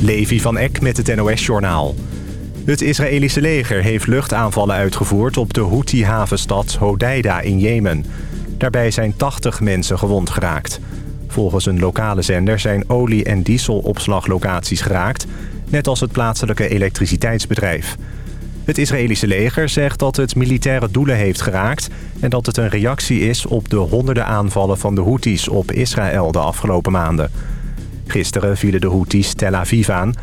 Levi van Eck met het NOS-journaal. Het Israëlische leger heeft luchtaanvallen uitgevoerd op de Houthi-havenstad Hodeida in Jemen. Daarbij zijn 80 mensen gewond geraakt. Volgens een lokale zender zijn olie- en dieselopslaglocaties geraakt... net als het plaatselijke elektriciteitsbedrijf. Het Israëlische leger zegt dat het militaire doelen heeft geraakt... en dat het een reactie is op de honderden aanvallen van de Houthis op Israël de afgelopen maanden. Gisteren vielen de Houthis Tel Aviv aan.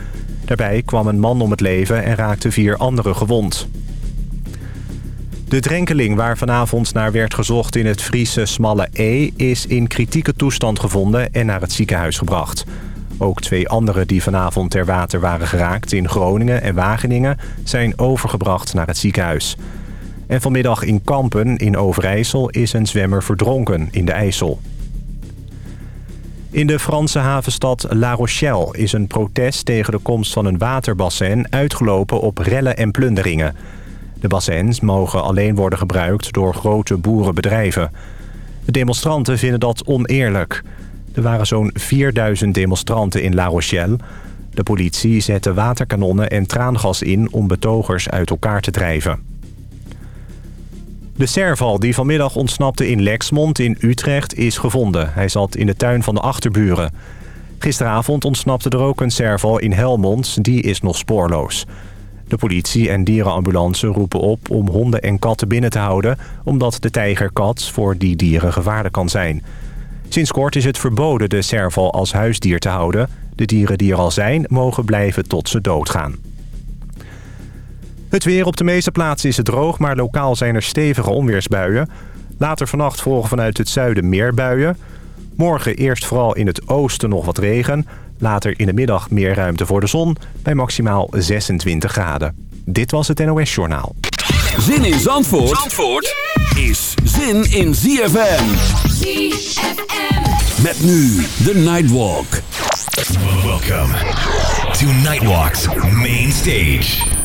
Daarbij kwam een man om het leven en raakte vier anderen gewond. De drenkeling waar vanavond naar werd gezocht in het Friese Smalle E... is in kritieke toestand gevonden en naar het ziekenhuis gebracht. Ook twee anderen die vanavond ter water waren geraakt in Groningen en Wageningen... zijn overgebracht naar het ziekenhuis. En vanmiddag in Kampen in Overijssel is een zwemmer verdronken in de IJssel. In de Franse havenstad La Rochelle is een protest tegen de komst van een waterbassin uitgelopen op rellen en plunderingen. De bassins mogen alleen worden gebruikt door grote boerenbedrijven. De demonstranten vinden dat oneerlijk. Er waren zo'n 4000 demonstranten in La Rochelle. De politie zette waterkanonnen en traangas in om betogers uit elkaar te drijven. De serval die vanmiddag ontsnapte in Lexmond in Utrecht is gevonden. Hij zat in de tuin van de achterburen. Gisteravond ontsnapte er ook een serval in Helmond. Die is nog spoorloos. De politie en dierenambulance roepen op om honden en katten binnen te houden... omdat de tijgerkat voor die dieren gevaarlijk kan zijn. Sinds kort is het verboden de serval als huisdier te houden. De dieren die er al zijn mogen blijven tot ze doodgaan. Het weer op de meeste plaatsen is het droog, maar lokaal zijn er stevige onweersbuien. Later vannacht volgen vanuit het zuiden meer buien. Morgen eerst vooral in het oosten nog wat regen. Later in de middag meer ruimte voor de zon bij maximaal 26 graden. Dit was het NOS Journaal. Zin in Zandvoort, Zandvoort is zin in ZFM. ZFM. Met nu de Nightwalk. Welcome to Nightwalk's main stage.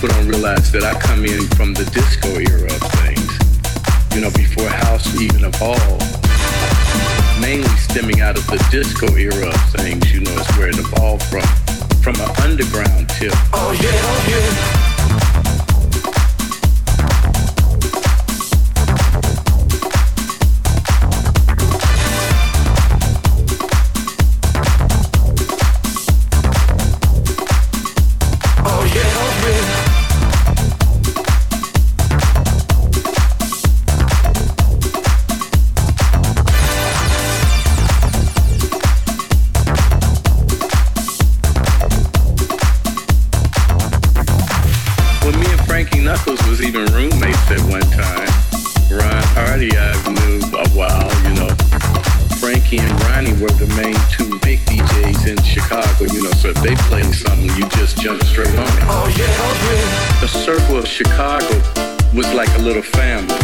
people don't realize that I come in from the disco era of things, you know, before house even evolved. Mainly stemming out of the disco era of things, you know, is where it evolved from, from an underground tip. Oh yeah, oh yeah. little family.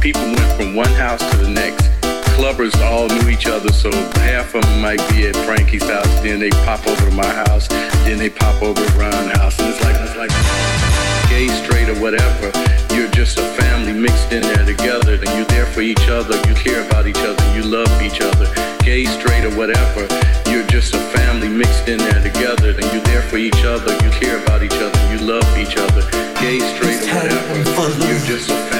People went from one house to the next. Clubbers all knew each other, so half of them might be at Frankie's house, then they pop over to my house, then they pop over to Ron's house, and it's like it's like gay, straight, or whatever just a family mixed in there together, then you're there for each other, you care about each other, you love each other, gay, straight, or whatever. You're just a family mixed in there together, then you're there for each other, you care about each other, you love each other, gay, straight, or whatever. You're just a family.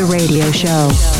The radio show.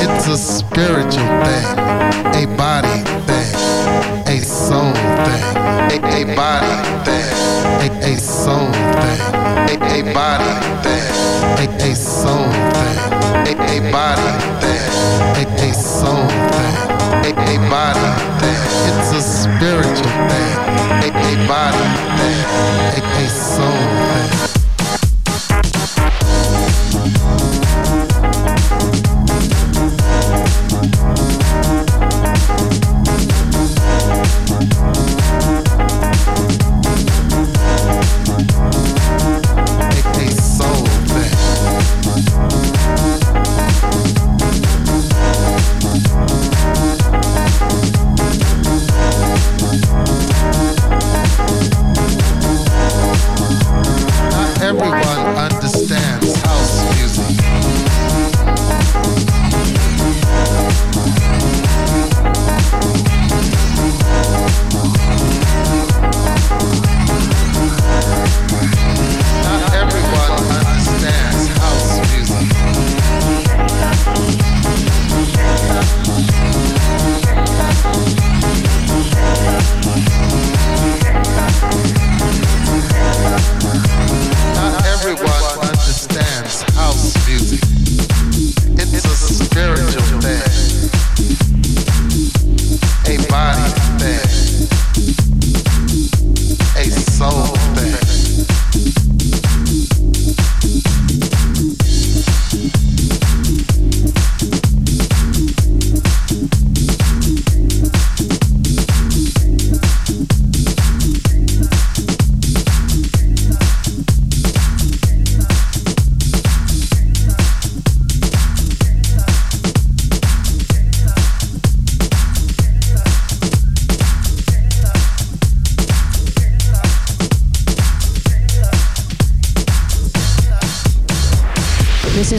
It's a spiritual thing, a body thing, a soul thing, a, a body thing, a, a soul thing, a, a body thing a, a soul thing, a, a body thing, a, a soul thing, a, a body thing. It's a spiritual thing, a, a body thing, a, a soul thing.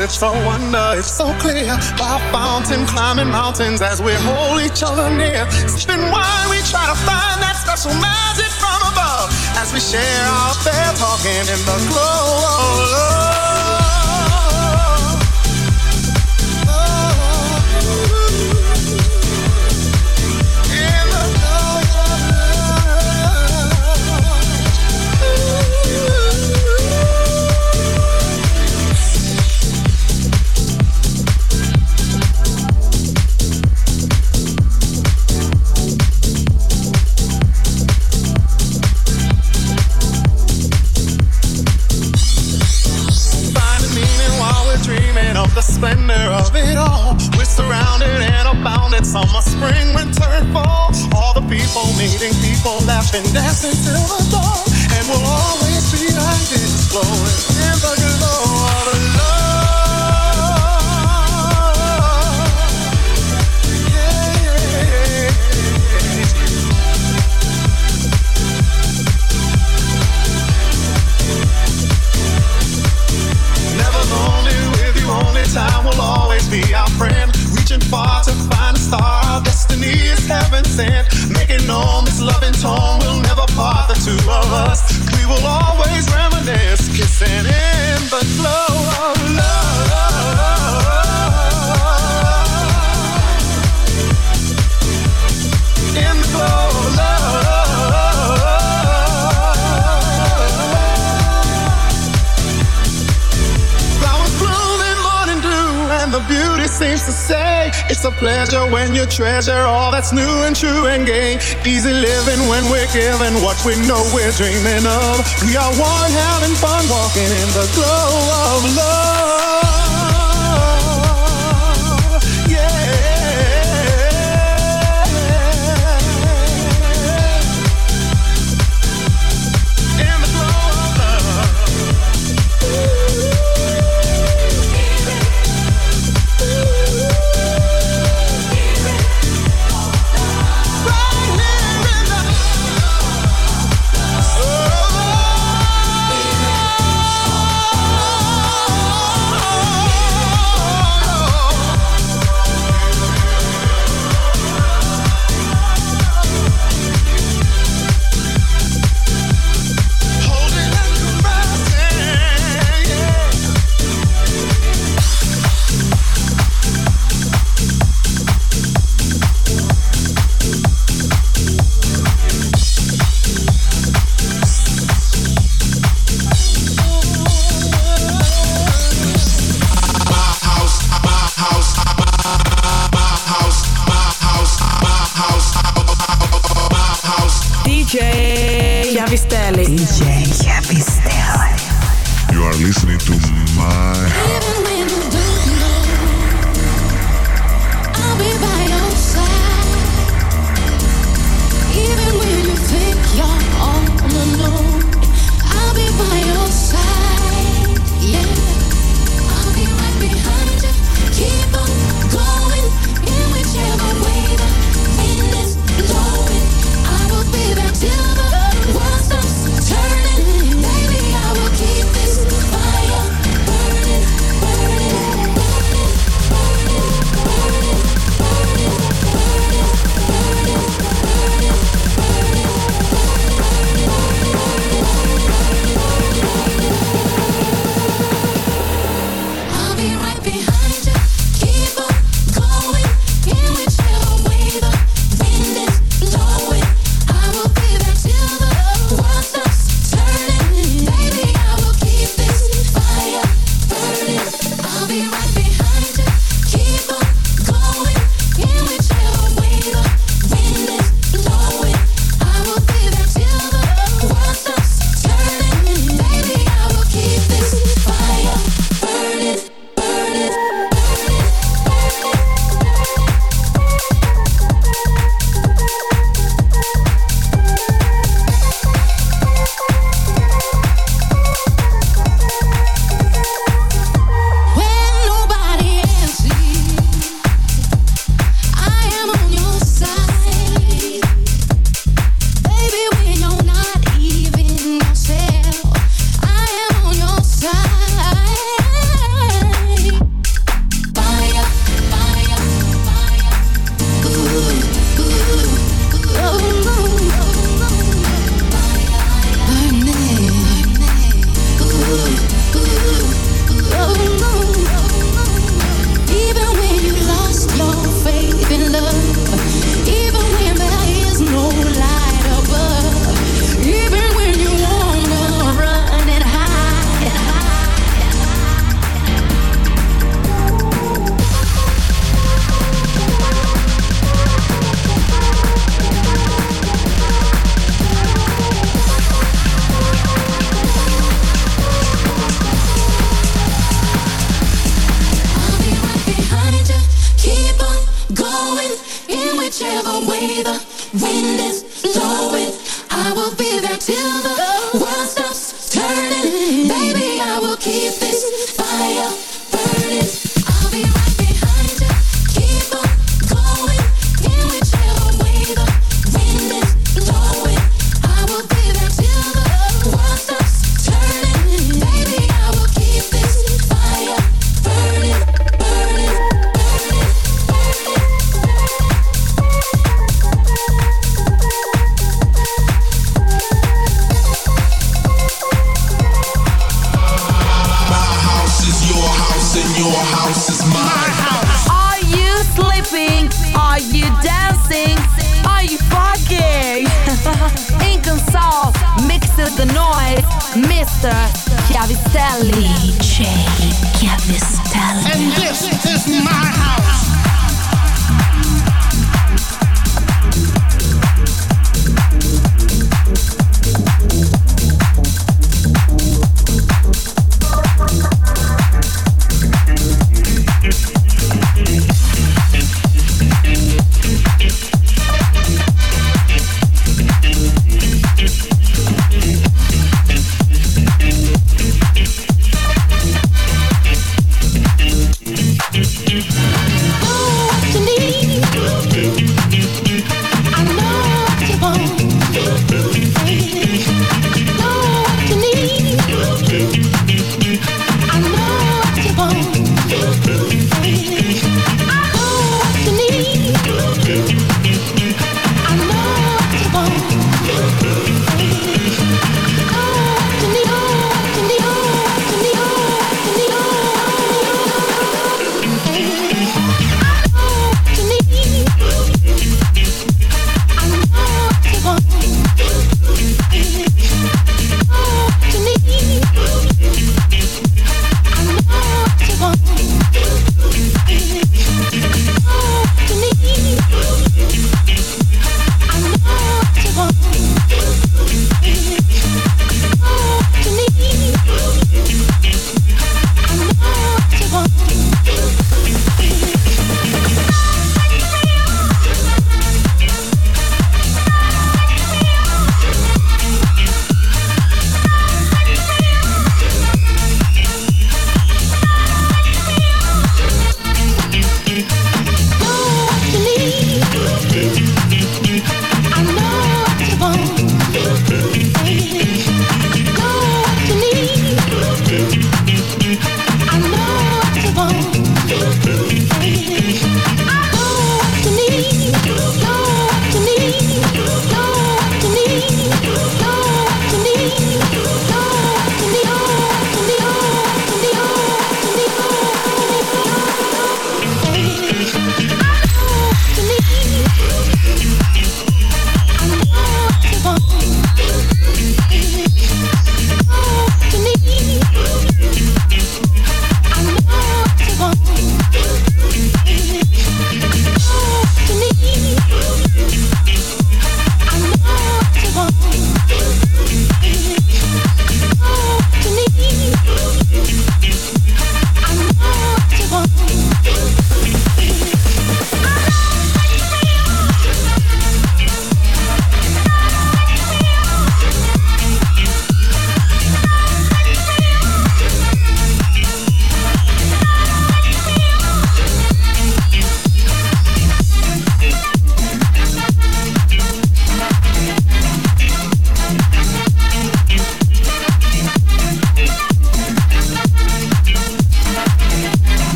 It's a wonder, it's so clear. By fountain, climbing mountains as we hold each other near. Sipping wine, we try to find that special magic from above as we share our fair talking in the glow of love. Laughing, dancing till to say it's a pleasure when you treasure all that's new and true and gay. Easy living when we're giving what we know we're dreaming of. We are one having fun walking in the glow of love.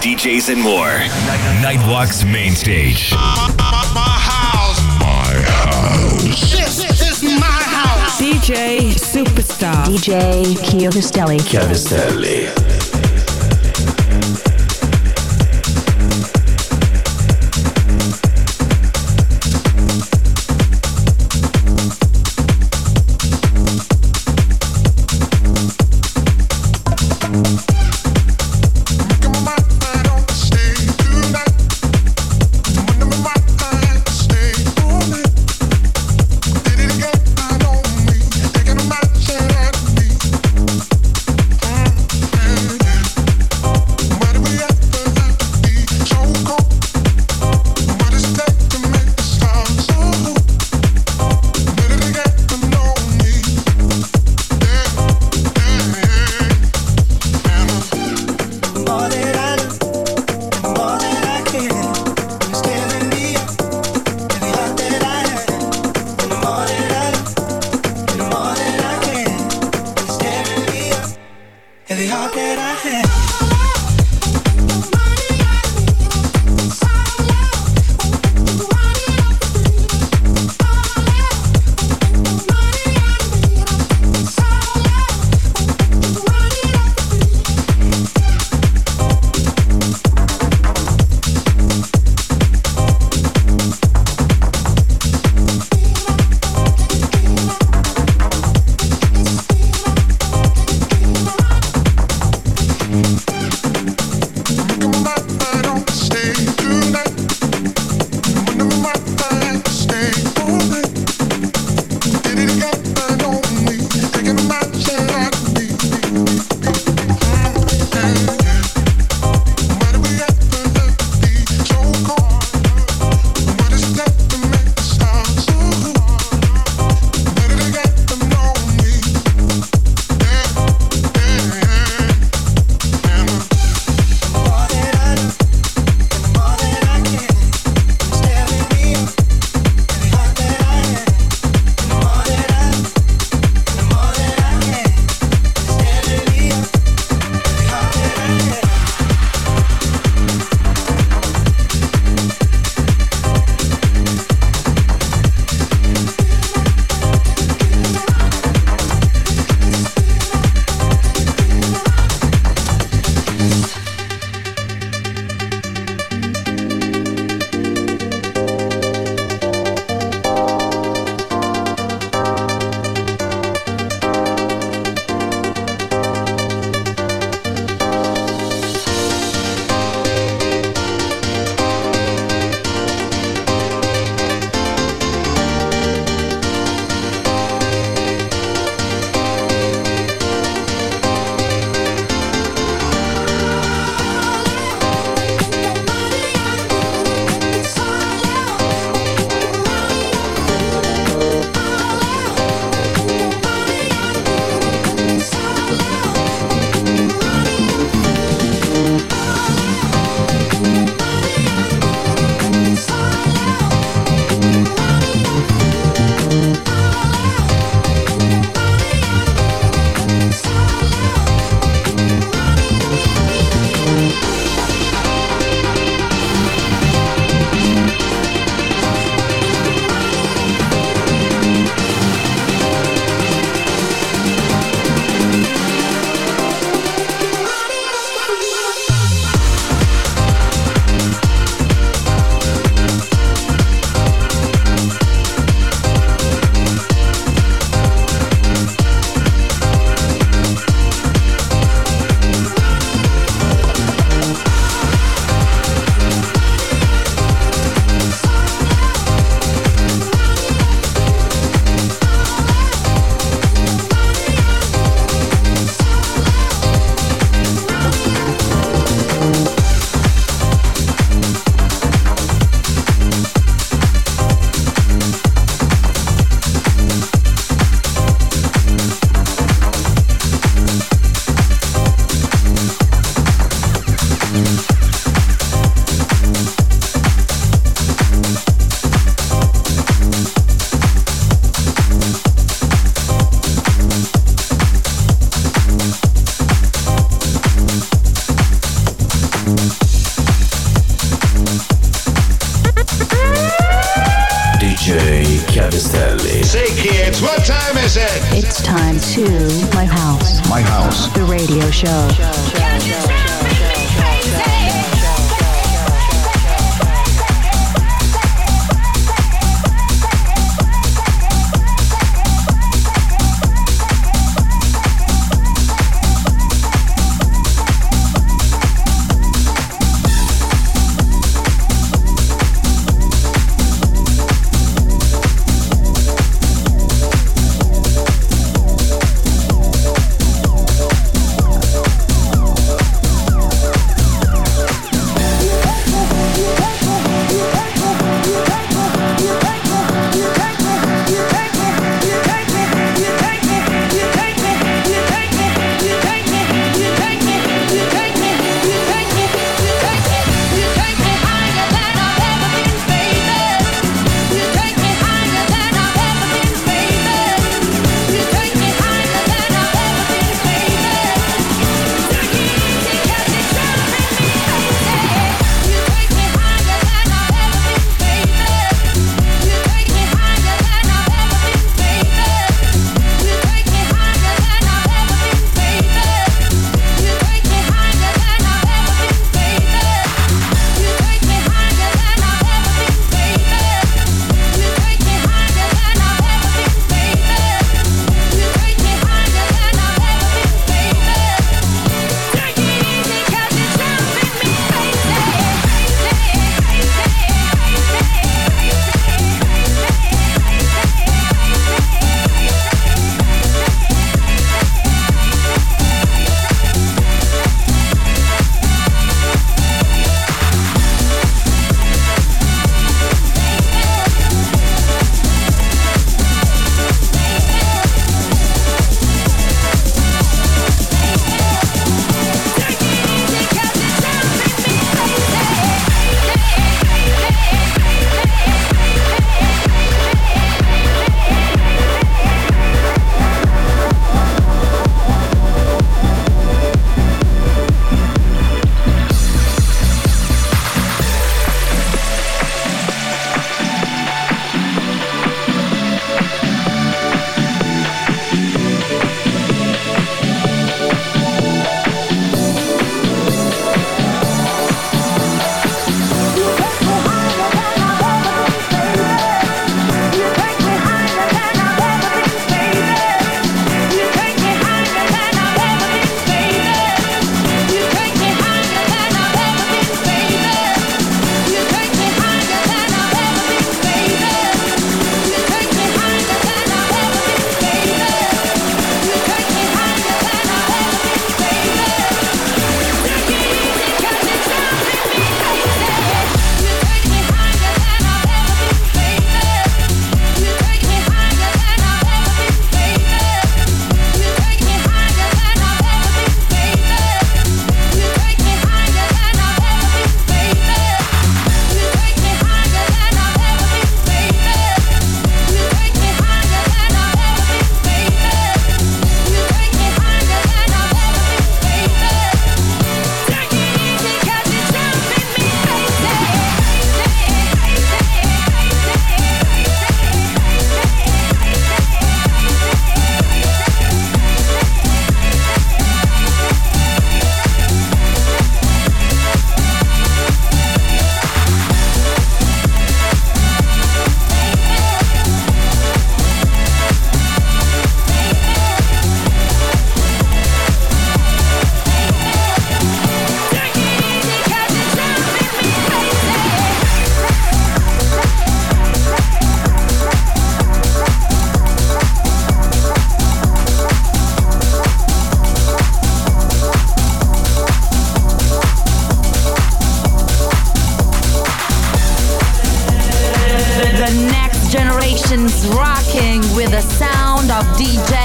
DJs, and more. Nightwalk's main stage. My, house. My house. This is my house. DJ Superstar. DJ Chiavistelli. Chiavistelli.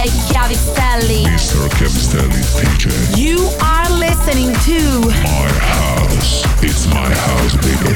DJ Mr. Chiavistelli DJ. You are listening to My House. It's my house, baby.